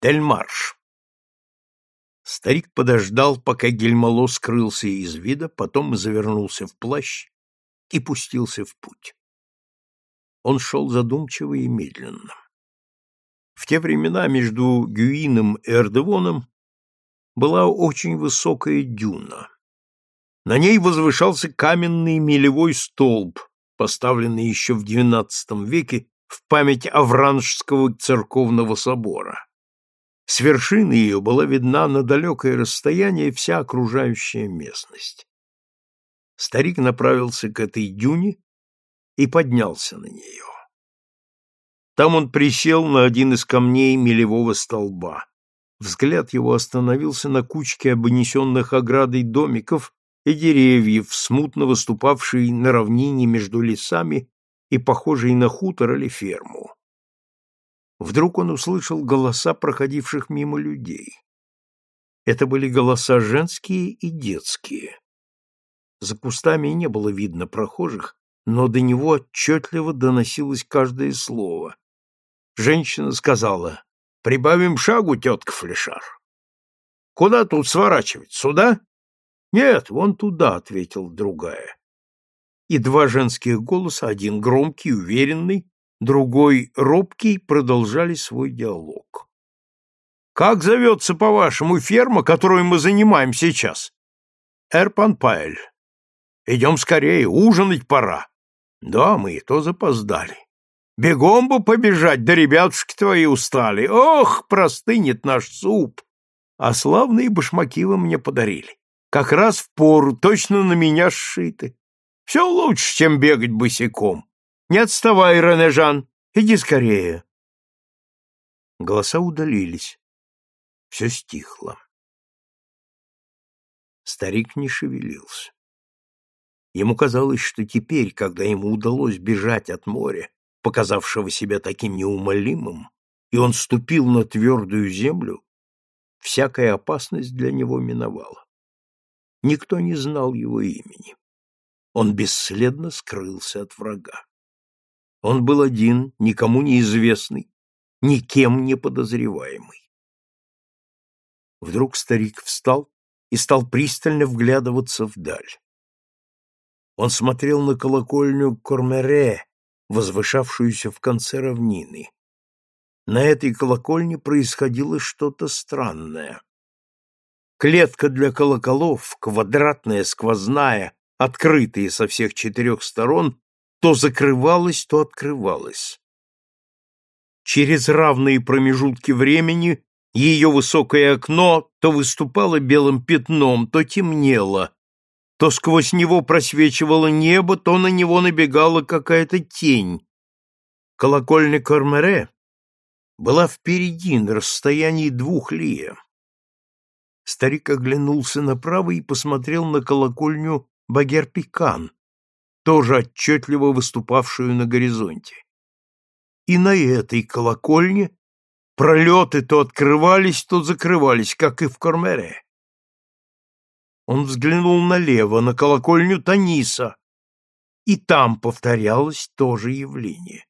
Тельмарш. Старик подождал, пока Гельмало скрылся из вида, потом завернулся в плащ и пустился в путь. Он шел задумчиво и медленно. В те времена между Гюином и Эрдевоном была очень высокая дюна. На ней возвышался каменный мелевой столб, поставленный еще в XII веке в память Авранжского церковного собора. С вершины ее была видна на далекое расстояние вся окружающая местность. Старик направился к этой дюне и поднялся на нее. Там он присел на один из камней мелевого столба. Взгляд его остановился на кучке обнесенных оградой домиков и деревьев, смутно выступавшей на равнине между лесами и похожей на хутор или ферму. Вдруг он услышал голоса проходивших мимо людей. Это были голоса женские и детские. За кустами не было видно прохожих, но до него отчетливо доносилось каждое слово. Женщина сказала, «Прибавим шагу, тетка Флешар». «Куда тут сворачивать? Сюда?» «Нет, вон туда», — ответила другая. И два женских голоса, один громкий, уверенный, другой робкий, продолжали свой диалог. «Как зовется, по-вашему, ферма, которую мы занимаем сейчас?» «Эрпанпайль. Идем скорее, ужинать пора». «Да, мы и то запоздали. Бегом бы побежать, да ребятушки твои устали. Ох, простынет наш суп!» А славные башмаки вы мне подарили. Как раз в пору, точно на меня сшиты. Все лучше, чем бегать босиком. Не отставай, Ренежан, иди скорее. Голоса удалились. Все стихло. Старик не шевелился. Ему казалось, что теперь, когда ему удалось бежать от моря, показавшего себя таким неумолимым, и он ступил на твердую землю, всякая опасность для него миновала. Никто не знал его имени. Он бесследно скрылся от врага. Он был один, никому неизвестный, никем не подозреваемый. Вдруг старик встал и стал пристально вглядываться вдаль. Он смотрел на колокольню Кормере, возвышавшуюся в конце равнины. На этой колокольне происходило что-то странное. Клетка для колоколов, квадратная, сквозная, открытая со всех четырех сторон, то закрывалась, то открывалась. Через равные промежутки времени ее высокое окно то выступало белым пятном, то темнело, то сквозь него просвечивало небо, то на него набегала какая-то тень. Колокольня Кормере была впереди на расстоянии двух лия. Старик оглянулся направо и посмотрел на колокольню Багерпикан, тоже отчетливо выступавшую на горизонте. И на этой колокольне пролеты то открывались, то закрывались, как и в Кормере. Он взглянул налево, на колокольню Таниса, и там повторялось то же явление.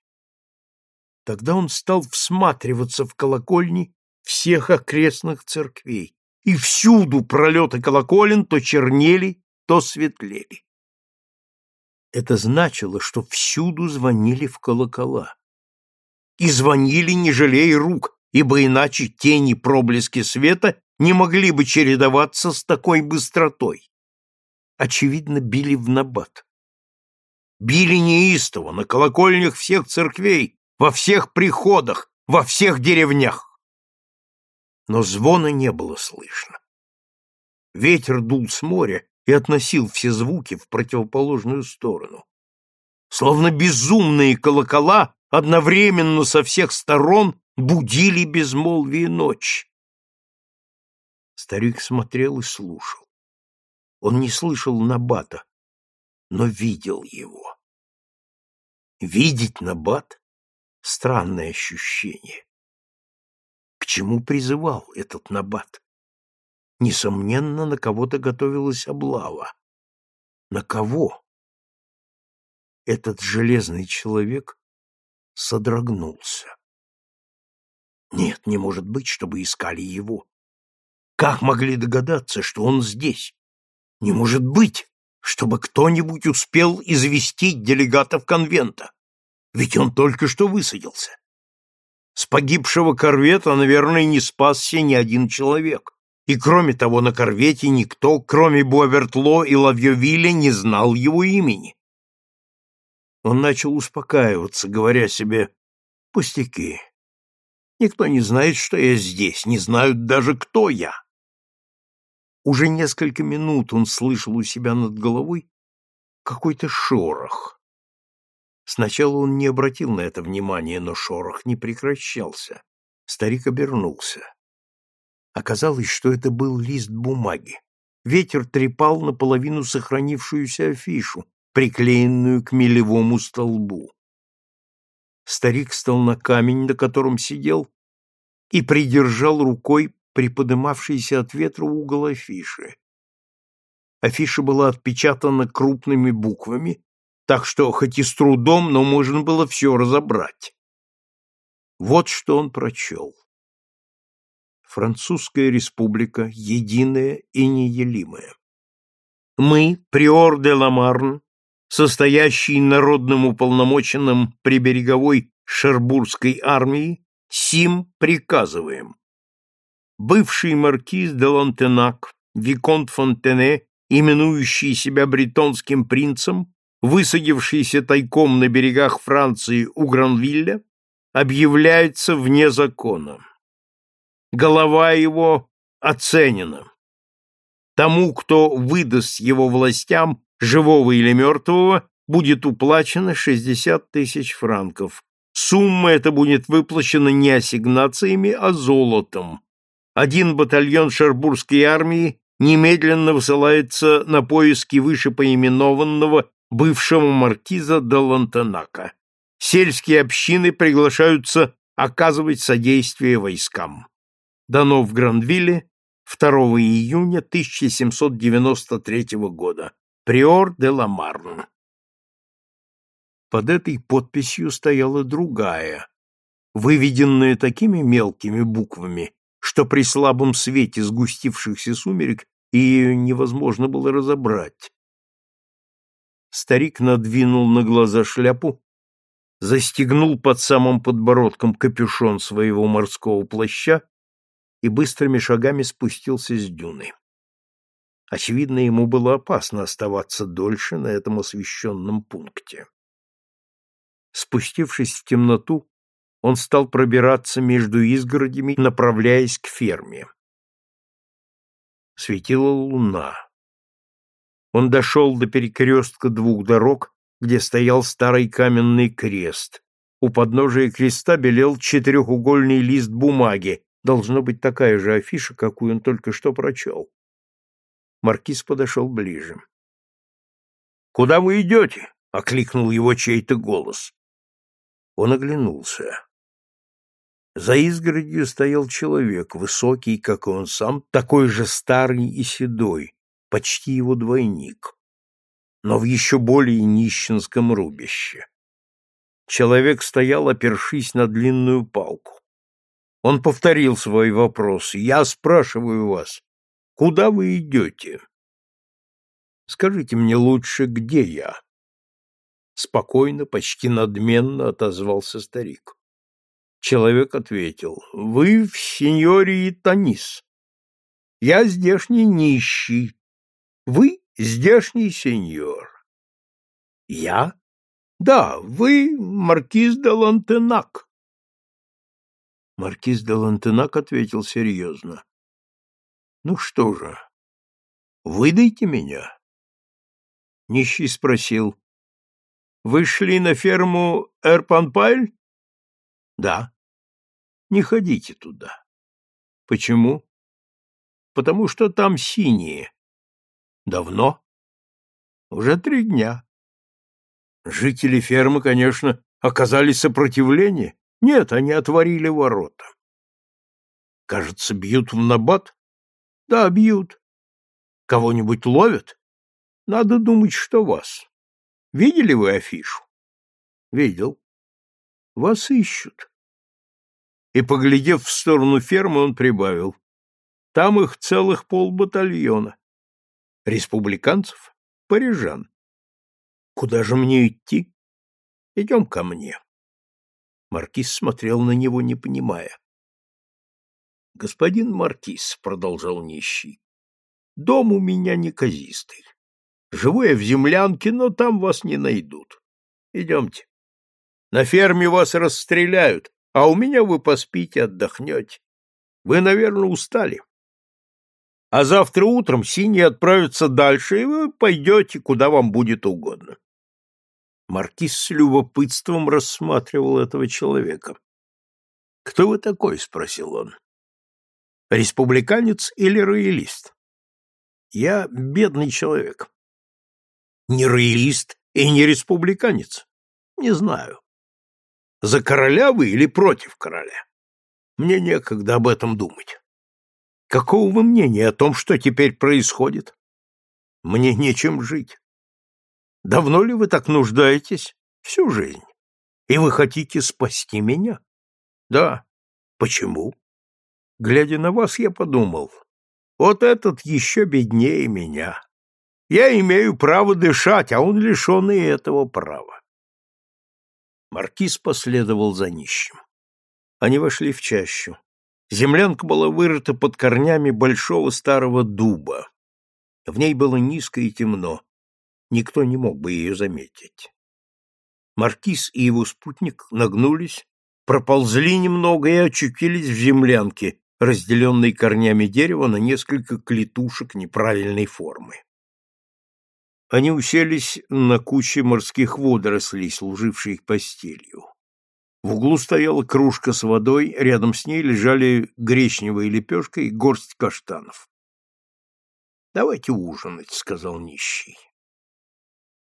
Тогда он стал всматриваться в колокольни всех окрестных церквей, и всюду пролеты колоколен то чернели, то светлели. Это значило, что всюду звонили в колокола. И звонили, не жалея рук, ибо иначе тени проблески света не могли бы чередоваться с такой быстротой. Очевидно, били в набат. Били неистово на колокольнях всех церквей, во всех приходах, во всех деревнях. Но звона не было слышно. Ветер дул с моря, и относил все звуки в противоположную сторону. Словно безумные колокола одновременно со всех сторон будили безмолвие ночь. Старик смотрел и слушал. Он не слышал Набата, но видел его. Видеть Набат — странное ощущение. К чему призывал этот Набат? Несомненно, на кого-то готовилась облава. На кого? Этот железный человек содрогнулся. Нет, не может быть, чтобы искали его. Как могли догадаться, что он здесь? Не может быть, чтобы кто-нибудь успел известить делегатов конвента. Ведь он только что высадился. С погибшего корвета, наверное, не спасся ни один человек. И кроме того, на корвете никто, кроме Буавертло и Лавьевиля, не знал его имени. Он начал успокаиваться, говоря себе «Пустяки. Никто не знает, что я здесь, не знают даже, кто я». Уже несколько минут он слышал у себя над головой какой-то шорох. Сначала он не обратил на это внимания, но шорох не прекращался. Старик обернулся. Оказалось, что это был лист бумаги. Ветер трепал наполовину сохранившуюся афишу, приклеенную к мелевому столбу. Старик стал на камень, на котором сидел, и придержал рукой приподымавшийся от ветра угол афиши. Афиша была отпечатана крупными буквами, так что хоть и с трудом, но можно было все разобрать. Вот что он прочел. Французская республика единая и неделимая. Мы, приор де Ламарн, состоящий народным уполномоченным при береговой Шербургской армии, сим приказываем бывший маркиз де Лантенак, Виконт Фонтене, именующий себя бретонским принцем, высадившийся тайком на берегах Франции у Гранвилля, объявляется вне закона. Голова его оценена. Тому, кто выдаст его властям, живого или мертвого, будет уплачено 60 тысяч франков. Сумма эта будет выплачена не ассигнациями, а золотом один батальон Шербургской армии немедленно высылается на поиски вышепоименованного бывшего маркиза де Лантенака. Сельские общины приглашаются оказывать содействие войскам. Дано в Гранвилле 2 июня 1793 года. Приор де Ламарн. Под этой подписью стояла другая, выведенная такими мелкими буквами, что при слабом свете сгустившихся сумерек ее невозможно было разобрать. Старик надвинул на глаза шляпу, застегнул под самым подбородком капюшон своего морского плаща и быстрыми шагами спустился с дюны. Очевидно, ему было опасно оставаться дольше на этом освещенном пункте. Спустившись в темноту, он стал пробираться между изгородями, направляясь к ферме. Светила луна. Он дошел до перекрестка двух дорог, где стоял старый каменный крест. У подножия креста белел четырехугольный лист бумаги, должно быть такая же афиша, какую он только что прочел. Маркиз подошел ближе. «Куда вы идете?» — окликнул его чей-то голос. Он оглянулся. За изгородью стоял человек, высокий, как и он сам, такой же старый и седой, почти его двойник, но в еще более нищенском рубище. Человек стоял, опершись на длинную палку. Он повторил свой вопрос. «Я спрашиваю вас, куда вы идете?» «Скажите мне лучше, где я?» Спокойно, почти надменно отозвался старик. Человек ответил, «Вы в сеньории Танис. Я здешний нищий. Вы здешний сеньор». «Я?» «Да, вы маркиз де Лантенак». Маркиз де Лантенак ответил серьезно. «Ну что же, выдайте меня». Нищий спросил, «Вы шли на ферму Эрпанпайль?» Да. Не ходите туда. Почему? Потому что там синие. Давно? Уже три дня. Жители фермы, конечно, оказали сопротивление. Нет, они отворили ворота. Кажется, бьют в набат? Да, бьют. Кого-нибудь ловят? Надо думать, что вас. Видели вы афишу? Видел. Вас ищут. и, поглядев в сторону фермы, он прибавил. Там их целых полбатальона. Республиканцев? Парижан. Куда же мне идти? Идем ко мне. Маркиз смотрел на него, не понимая. Господин Маркиз, продолжал нищий, дом у меня неказистый. Живу я в землянке, но там вас не найдут. Идемте. На ферме вас расстреляют, а у меня вы поспите, отдохнете. Вы, наверное, устали. А завтра утром синие отправятся дальше, и вы пойдете, куда вам будет угодно. Маркиз с любопытством рассматривал этого человека. «Кто вы такой?» — спросил он. «Республиканец или роялист?» «Я бедный человек». «Не роялист и не республиканец?» «Не знаю». «За короля вы или против короля?» «Мне некогда об этом думать». «Какого вы мнения о том, что теперь происходит?» «Мне нечем жить». Давно ли вы так нуждаетесь? Всю жизнь. И вы хотите спасти меня? Да. Почему? Глядя на вас, я подумал, вот этот еще беднее меня. Я имею право дышать, а он лишен и этого права. Маркиз последовал за нищим. Они вошли в чащу. Землянка была вырыта под корнями большого старого дуба. В ней было низко и темно никто не мог бы ее заметить. Маркиз и его спутник нагнулись, проползли немного и очутились в землянке, разделенной корнями дерева на несколько клетушек неправильной формы. Они уселись на куче морских водорослей, служившей их постелью. В углу стояла кружка с водой, рядом с ней лежали гречневая лепешка и горсть каштанов. «Давайте ужинать», — сказал нищий.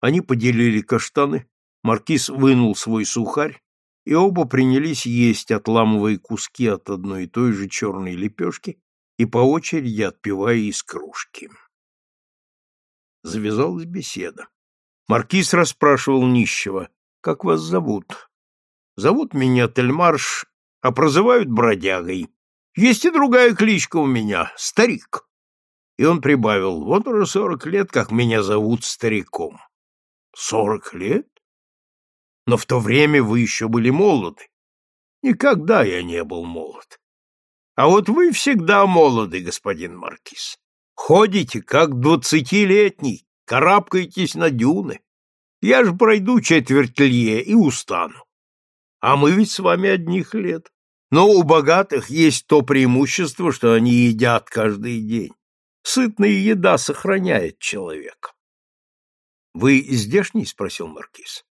Они поделили каштаны, маркиз вынул свой сухарь, и оба принялись есть, отламывая куски от одной и той же черной лепешки и по очереди отпивая из кружки. Завязалась беседа. Маркиз расспрашивал нищего, «Как вас зовут?» «Зовут меня Тельмарш, а прозывают бродягой. Есть и другая кличка у меня — Старик». И он прибавил, «Вот уже сорок лет, как меня зовут Стариком». Сорок лет? Но в то время вы еще были молоды. Никогда я не был молод. А вот вы всегда молоды, господин Маркиз. Ходите, как двадцатилетний, карабкаетесь на дюны. Я же пройду четверть лье и устану. А мы ведь с вами одних лет. Но у богатых есть то преимущество, что они едят каждый день. Сытная еда сохраняет человека. Вы здешний? спросил маркиз.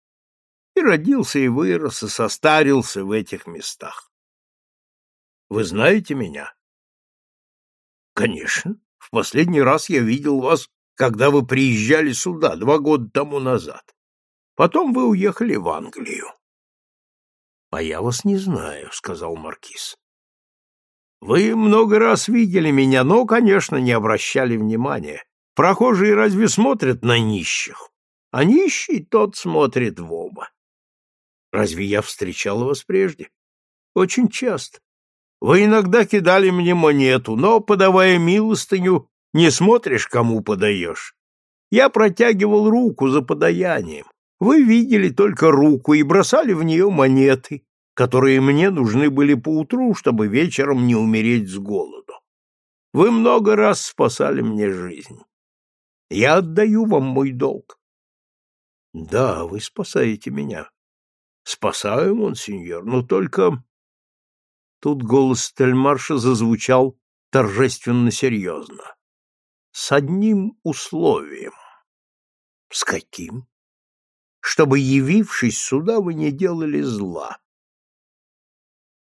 И родился, и вырос, и состарился в этих местах. Вы знаете меня? Конечно. В последний раз я видел вас, когда вы приезжали сюда два года тому назад. Потом вы уехали в Англию. А я вас не знаю, сказал маркиз. Вы много раз видели меня, но, конечно, не обращали внимания. Прохожие разве смотрят на нищих? А нищий тот смотрит в оба. Разве я встречал вас прежде? Очень часто. Вы иногда кидали мне монету, но, подавая милостыню, не смотришь, кому подаешь. Я протягивал руку за подаянием. Вы видели только руку и бросали в нее монеты, которые мне нужны были поутру, чтобы вечером не умереть с голоду. Вы много раз спасали мне жизнь. Я отдаю вам мой долг. Да, вы спасаете меня. Спасаю, монсеньор, но только... Тут голос Тельмарша зазвучал торжественно серьезно. С одним условием. С каким? Чтобы, явившись сюда, вы не делали зла.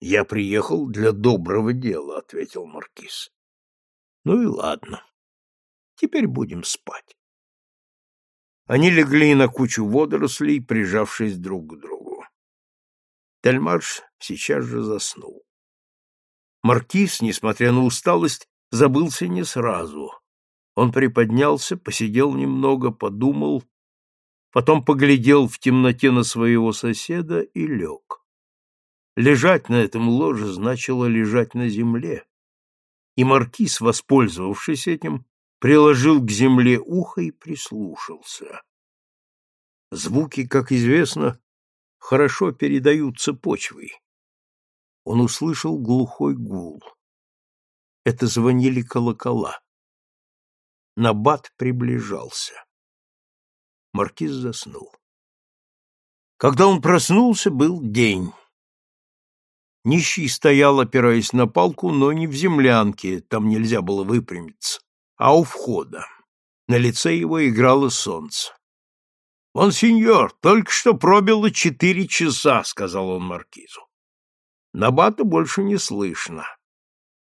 Я приехал для доброго дела, ответил маркиз. Ну и ладно. Теперь будем спать. Они легли на кучу водорослей, прижавшись друг к другу. Тельмарш сейчас же заснул. Маркиз, несмотря на усталость, забылся не сразу. Он приподнялся, посидел немного, подумал, потом поглядел в темноте на своего соседа и лег. Лежать на этом ложе значило лежать на земле, и маркиз, воспользовавшись этим, приложил к земле ухо и прислушался. Звуки, как известно, хорошо передаются почвой. Он услышал глухой гул. Это звонили колокола. Набат приближался. Маркиз заснул. Когда он проснулся, был день. Нищий стоял, опираясь на палку, но не в землянке, там нельзя было выпрямиться, а у входа. На лице его играло солнце. «Он, сеньор, только что пробило четыре часа», — сказал он маркизу. Набата больше не слышно.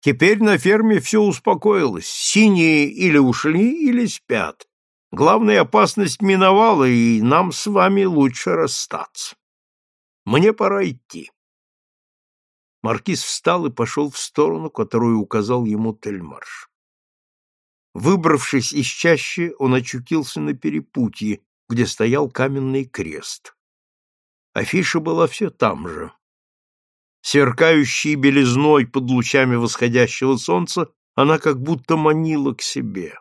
Теперь на ферме все успокоилось. Синие или ушли, или спят. Главная опасность миновала, и нам с вами лучше расстаться. Мне пора идти. Маркиз встал и пошел в сторону, которую указал ему Тельмарш. Выбравшись из чащи, он очутился на перепутье, где стоял каменный крест. Афиша была все там же. Сверкающей белизной под лучами восходящего солнца, она как будто манила к себе.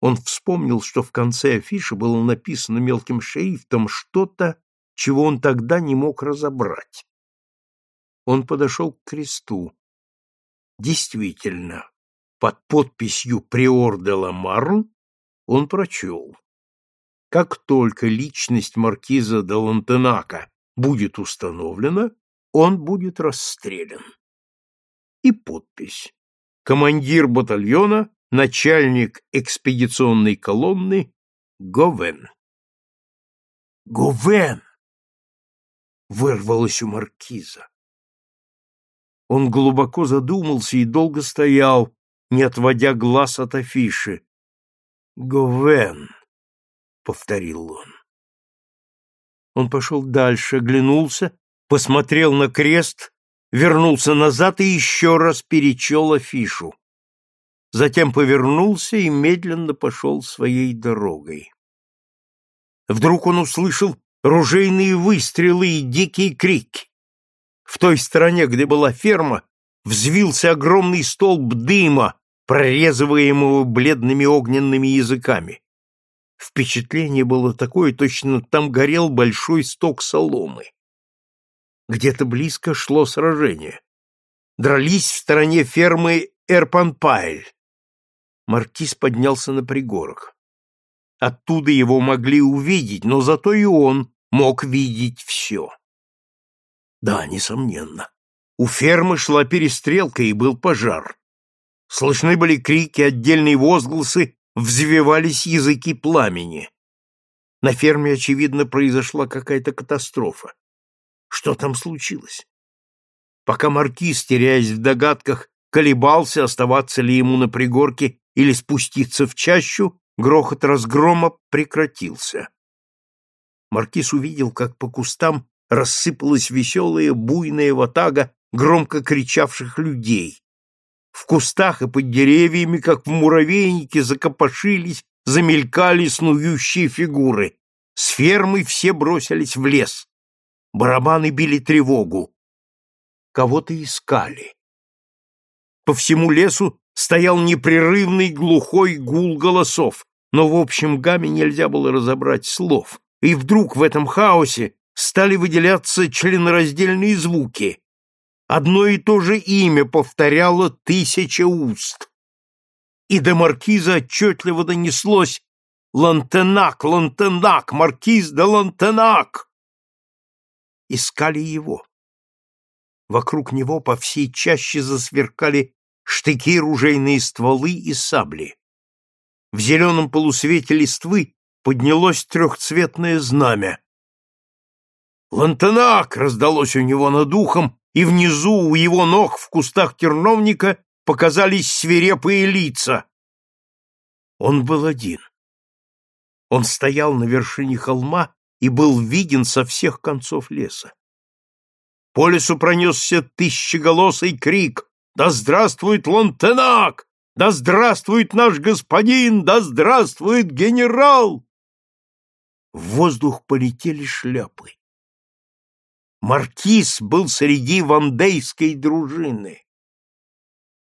Он вспомнил, что в конце афиши было написано мелким шрифтом что-то, чего он тогда не мог разобрать. Он подошел к кресту. Действительно, под подписью «Приор де ла Марн» он прочел. Как только личность маркиза де Лантенака будет установлена, он будет расстрелян. И подпись. Командир батальона, начальник экспедиционной колонны Говен. Говен! Вырвалось у маркиза. Он глубоко задумался и долго стоял, не отводя глаз от афиши. «Говен», — повторил он. Он пошел дальше, оглянулся, посмотрел на крест, вернулся назад и еще раз перечел афишу. Затем повернулся и медленно пошел своей дорогой. Вдруг он услышал ружейные выстрелы и дикие крики. В той стороне, где была ферма, взвился огромный столб дыма, прорезываемого бледными огненными языками. Впечатление было такое, точно там горел большой сток соломы. Где-то близко шло сражение. Дрались в стороне фермы Эрпанпайль. Маркиз поднялся на пригорок. Оттуда его могли увидеть, но зато и он мог видеть все. Да, несомненно. У фермы шла перестрелка и был пожар. Слышны были крики, отдельные возгласы, взвивались языки пламени. На ферме, очевидно, произошла какая-то катастрофа. Что там случилось? Пока маркиз, теряясь в догадках, колебался, оставаться ли ему на пригорке или спуститься в чащу, грохот разгрома прекратился. Маркиз увидел, как по кустам рассыпалась веселая буйная ватага громко кричавших людей. В кустах и под деревьями, как в муравейнике, закопошились, замелькали снующие фигуры. С фермы все бросились в лес. Барабаны били тревогу. Кого-то искали. По всему лесу стоял непрерывный глухой гул голосов, но в общем гамме нельзя было разобрать слов. И вдруг в этом хаосе стали выделяться членораздельные звуки. Одно и то же имя повторяло тысяча уст. И до маркиза отчетливо донеслось «Лантенак, Лантенак, маркиз де Лантенак!» Искали его. Вокруг него по всей чаще засверкали штыки, ружейные стволы и сабли. В зеленом полусвете листвы поднялось трехцветное знамя. «Лантенак!» — раздалось у него над ухом, и внизу, у его ног, в кустах терновника, показались свирепые лица. Он был один. Он стоял на вершине холма и был виден со всех концов леса. По лесу пронесся тысячеголосый крик «Да здравствует Лантенак! Да здравствует наш господин! Да здравствует генерал!» В воздух полетели шляпы. Маркиз был среди вандейской дружины.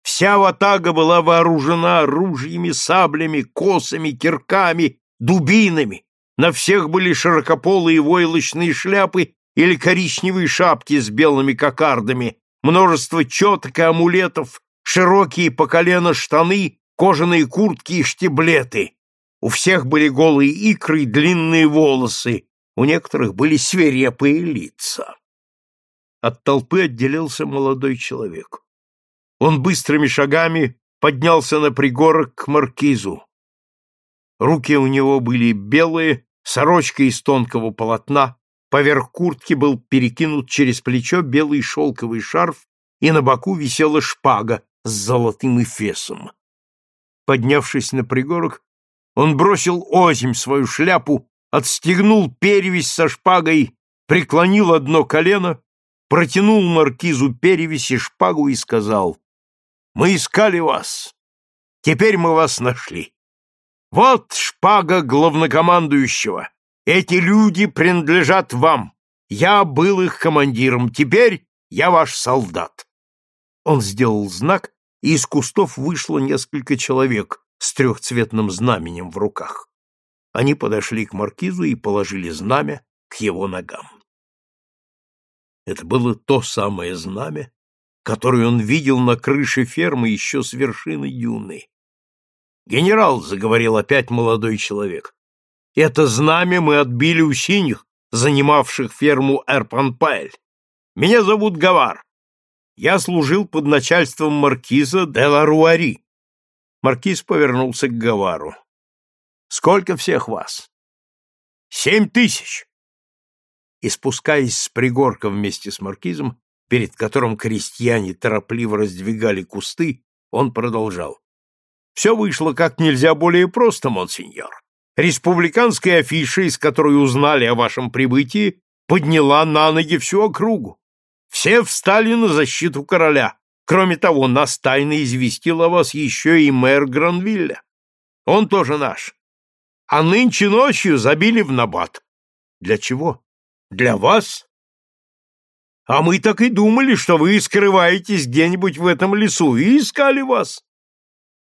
Вся ватага была вооружена ружьями, саблями, косами, кирками, дубинами. На всех были широкополые войлочные шляпы или коричневые шапки с белыми кокардами, множество четок и амулетов, широкие по колено штаны, кожаные куртки и штиблеты. У всех были голые икры и длинные волосы, у некоторых были свирепые лица. От толпы отделился молодой человек. Он быстрыми шагами поднялся на пригорок к маркизу. Руки у него были белые, сорочка из тонкого полотна, поверх куртки был перекинут через плечо белый шелковый шарф, и на боку висела шпага с золотым эфесом. Поднявшись на пригорок, он бросил озимь свою шляпу, отстегнул перевязь со шпагой, преклонил одно колено, протянул маркизу перевязь и шпагу и сказал, «Мы искали вас. Теперь мы вас нашли. Вот шпага главнокомандующего. Эти люди принадлежат вам. Я был их командиром. Теперь я ваш солдат». Он сделал знак, и из кустов вышло несколько человек, с трехцветным знаменем в руках. Они подошли к маркизу и положили знамя к его ногам. Это было то самое знамя, которое он видел на крыше фермы еще с вершины дюны. «Генерал», — заговорил опять молодой человек, — «это знамя мы отбили у синих, занимавших ферму Эрпанпайль. Меня зовут Гавар. Я служил под начальством маркиза де Ларуари. Маркиз повернулся к Гавару. «Сколько всех вас?» «Семь тысяч!» И, спускаясь с пригорка вместе с маркизом, перед которым крестьяне торопливо раздвигали кусты, он продолжал. «Все вышло как нельзя более просто, монсеньор. Республиканская афиша, из которой узнали о вашем прибытии, подняла на ноги всю округу. Все встали на защиту короля, Кроме того, нас тайно известил о вас еще и мэр Гранвилля. Он тоже наш. А нынче ночью забили в набат. Для чего? Для вас? А мы так и думали, что вы скрываетесь где-нибудь в этом лесу, и искали вас.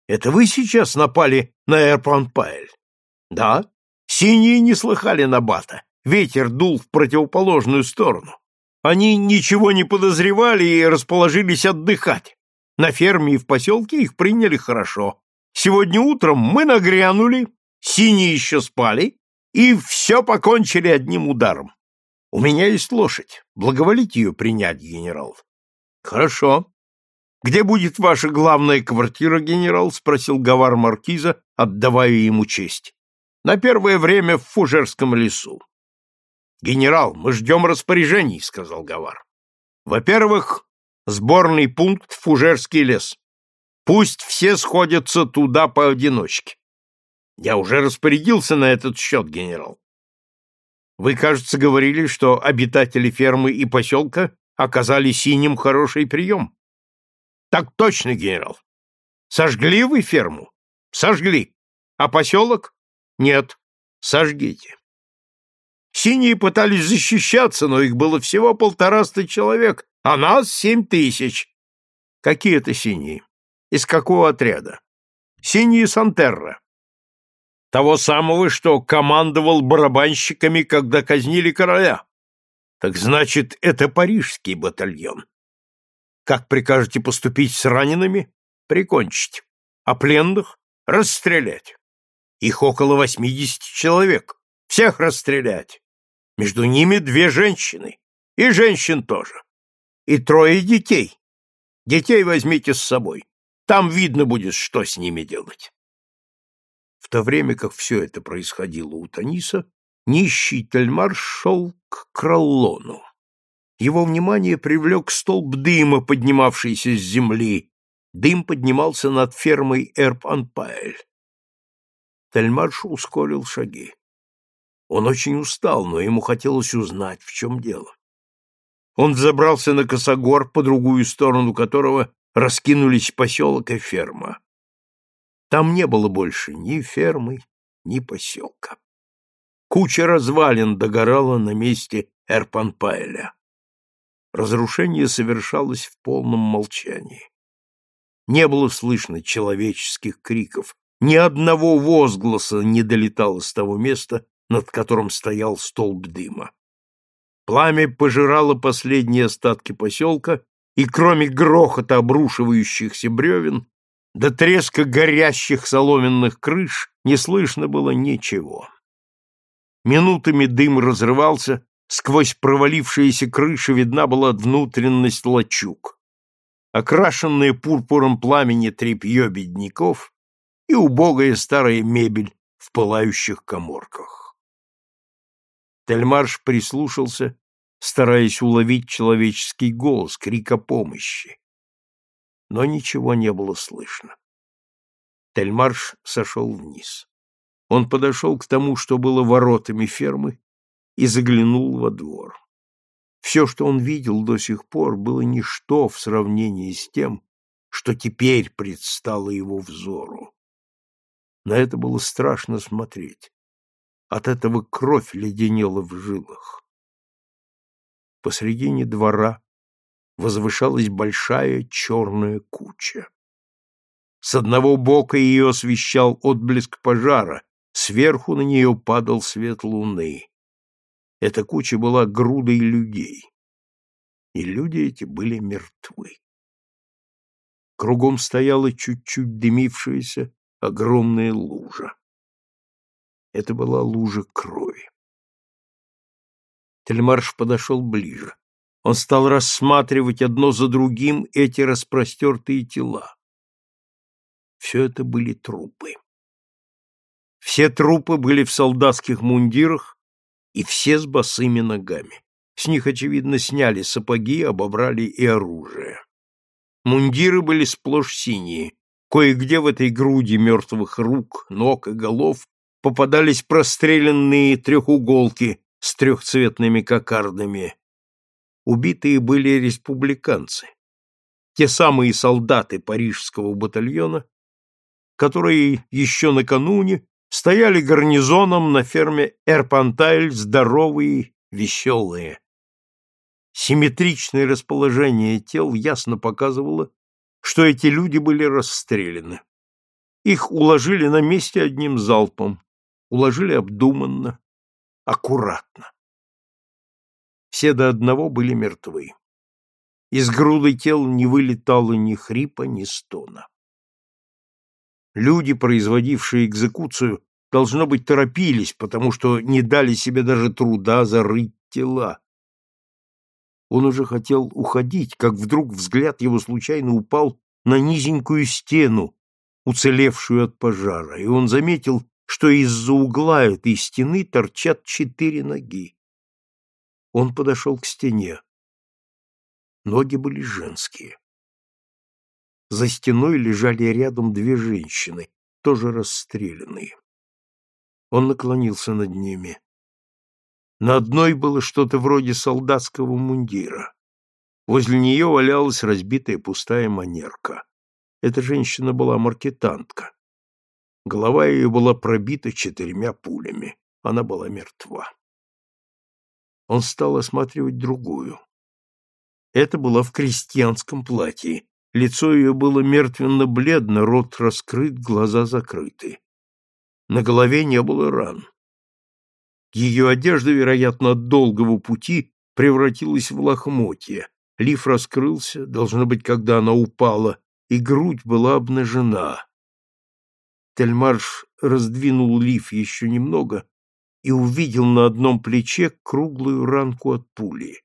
Это вы сейчас напали на Эрпанпайль? Да. Синие не слыхали набата. Ветер дул в противоположную сторону. Они ничего не подозревали и расположились отдыхать. На ферме и в поселке их приняли хорошо. Сегодня утром мы нагрянули, синие еще спали, и все покончили одним ударом. У меня есть лошадь. Благоволите ее принять, генерал. Хорошо. Где будет ваша главная квартира, генерал? спросил Гавар маркиза, отдавая ему честь. На первое время в Фужерском лесу. «Генерал, мы ждем распоряжений», — сказал Гавар. «Во-первых, сборный пункт Фужерский лес. Пусть все сходятся туда поодиночке. Я уже распорядился на этот счет, генерал. Вы, кажется, говорили, что обитатели фермы и поселка оказали синим хороший прием. Так точно, генерал. Сожгли вы ферму? Сожгли. А поселок? Нет. Сожгите. Синие пытались защищаться, но их было всего полтораста человек, а нас семь тысяч. Какие это синие? Из какого отряда? Синие Сантерра. Того самого, что командовал барабанщиками, когда казнили короля. Так значит, это парижский батальон. Как прикажете поступить с ранеными? Прикончить. А пленных? Расстрелять. Их около восьмидесяти человек. Всех расстрелять. Между ними две женщины. И женщин тоже. И трое детей. Детей возьмите с собой. Там видно будет, что с ними делать. В то время как все это происходило у Таниса, нищий Тельмар шел к Кроллону. Его внимание привлек столб дыма, поднимавшийся с земли. Дым поднимался над фермой Эрп-Анпаэль. Тельмарш ускорил шаги. Он очень устал, но ему хотелось узнать, в чем дело. Он взобрался на косогор, по другую сторону которого раскинулись поселок и ферма. Там не было больше ни фермы, ни поселка. Куча развалин догорала на месте Эрпанпайля. Разрушение совершалось в полном молчании. Не было слышно человеческих криков, ни одного возгласа не долетало с того места, над которым стоял столб дыма. Пламя пожирало последние остатки поселка, и кроме грохота обрушивающихся бревен до треска горящих соломенных крыш не слышно было ничего. Минутами дым разрывался, сквозь провалившиеся крыши видна была внутренность лачуг. Окрашенное пурпуром пламени тряпье бедняков и убогая старая мебель в пылающих коморках. Тельмарш прислушался, стараясь уловить человеческий голос, крик о помощи. Но ничего не было слышно. Тельмарш сошел вниз. Он подошел к тому, что было воротами фермы, и заглянул во двор. Все, что он видел до сих пор, было ничто в сравнении с тем, что теперь предстало его взору. На это было страшно смотреть. От этого кровь леденела в жилах. Посредине двора возвышалась большая черная куча. С одного бока ее освещал отблеск пожара, сверху на нее падал свет луны. Эта куча была грудой людей, и люди эти были мертвы. Кругом стояла чуть-чуть дымившаяся огромная лужа. Это была лужа крови. Тельмарш подошел ближе. Он стал рассматривать одно за другим эти распростертые тела. Все это были трупы. Все трупы были в солдатских мундирах и все с босыми ногами. С них, очевидно, сняли сапоги, обобрали и оружие. Мундиры были сплошь синие, Кое-где в этой груди мертвых рук, ног и голов попадались простреленные трехуголки с трехцветными кокардами. Убитые были республиканцы, те самые солдаты парижского батальона, которые еще накануне стояли гарнизоном на ферме Эрпантайль здоровые, веселые. Симметричное расположение тел ясно показывало, что эти люди были расстреляны. Их уложили на месте одним залпом, уложили обдуманно, аккуратно. Все до одного были мертвы. Из груды тел не вылетало ни хрипа, ни стона. Люди, производившие экзекуцию, должно быть, торопились, потому что не дали себе даже труда зарыть тела. Он уже хотел уходить, как вдруг взгляд его случайно упал на низенькую стену, уцелевшую от пожара, и он заметил, что из-за угла этой стены торчат четыре ноги. Он подошел к стене. Ноги были женские. За стеной лежали рядом две женщины, тоже расстрелянные. Он наклонился над ними. На одной было что-то вроде солдатского мундира. Возле нее валялась разбитая пустая манерка. Эта женщина была маркетантка. Голова ее была пробита четырьмя пулями. Она была мертва. Он стал осматривать другую. Это была в крестьянском платье. Лицо ее было мертвенно-бледно, рот раскрыт, глаза закрыты. На голове не было ран. Ее одежда, вероятно, от долгого пути превратилась в лохмотья. Лиф раскрылся, должно быть, когда она упала, и грудь была обнажена. Тельмарш раздвинул лиф еще немного и увидел на одном плече круглую ранку от пули.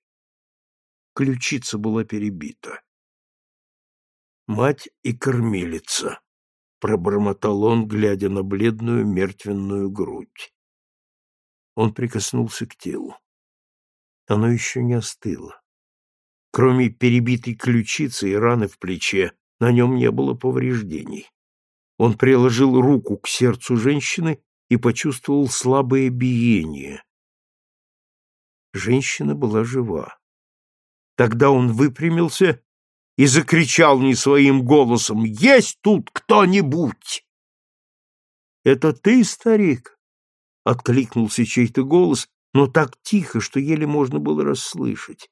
Ключица была перебита. «Мать и кормилица», — пробормотал он, глядя на бледную мертвенную грудь. Он прикоснулся к телу. Оно еще не остыло. Кроме перебитой ключицы и раны в плече, на нем не было повреждений. Он приложил руку к сердцу женщины и почувствовал слабое биение. Женщина была жива. Тогда он выпрямился и закричал не своим голосом «Есть тут кто-нибудь!» «Это ты, старик?» — откликнулся чей-то голос, но так тихо, что еле можно было расслышать.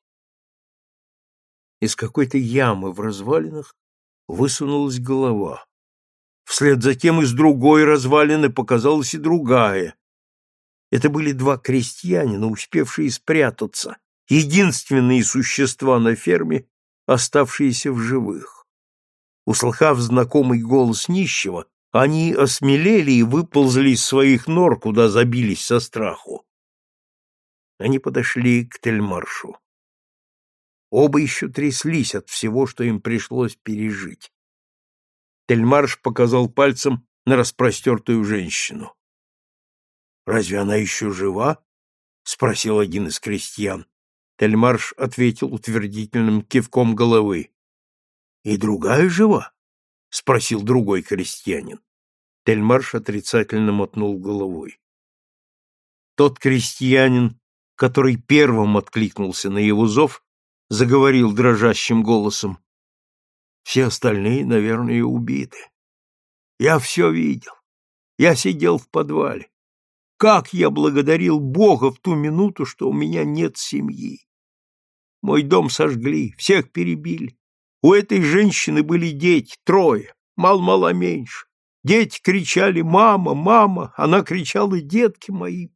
Из какой-то ямы в развалинах высунулась голова. Вслед за тем из другой развалины показалась и другая. Это были два крестьянина, успевшие спрятаться, единственные существа на ферме, оставшиеся в живых. Услыхав знакомый голос нищего, они осмелели и выползли из своих нор, куда забились со страху. Они подошли к Тельмаршу. Оба еще тряслись от всего, что им пришлось пережить. Тельмарш показал пальцем на распростертую женщину. «Разве она еще жива?» — спросил один из крестьян. Тельмарш ответил утвердительным кивком головы. «И другая жива?» — спросил другой крестьянин. Тельмарш отрицательно мотнул головой. Тот крестьянин, который первым откликнулся на его зов, заговорил дрожащим голосом. Все остальные, наверное, убиты. Я все видел. Я сидел в подвале. Как я благодарил Бога в ту минуту, что у меня нет семьи. Мой дом сожгли, всех перебили. У этой женщины были дети, трое, мал-мало меньше. Дети кричали «мама, мама», она кричала «детки мои».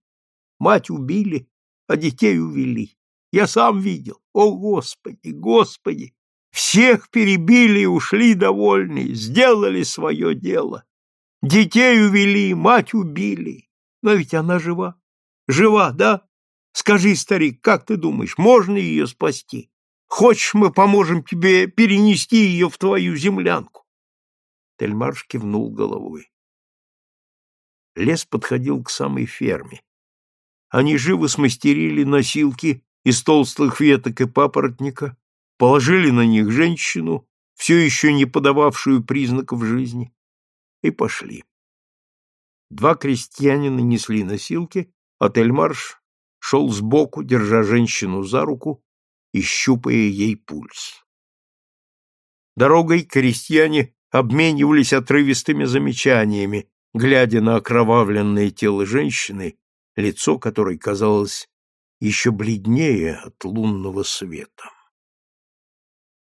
Мать убили, а детей увели. Я сам видел. О, Господи, Господи! Всех перебили и ушли довольные, сделали свое дело. Детей увели, мать убили. Но ведь она жива. Жива, да? Скажи, старик, как ты думаешь, можно ее спасти? Хочешь, мы поможем тебе перенести ее в твою землянку? Тельмарш кивнул головой. Лес подходил к самой ферме. Они живо смастерили носилки из толстых веток и папоротника, положили на них женщину, все еще не подававшую признаков жизни, и пошли. Два крестьянина несли носилки, а Тельмарш шел сбоку, держа женщину за руку и щупая ей пульс. Дорогой крестьяне обменивались отрывистыми замечаниями, глядя на окровавленное тело женщины, лицо которой казалось еще бледнее от лунного света.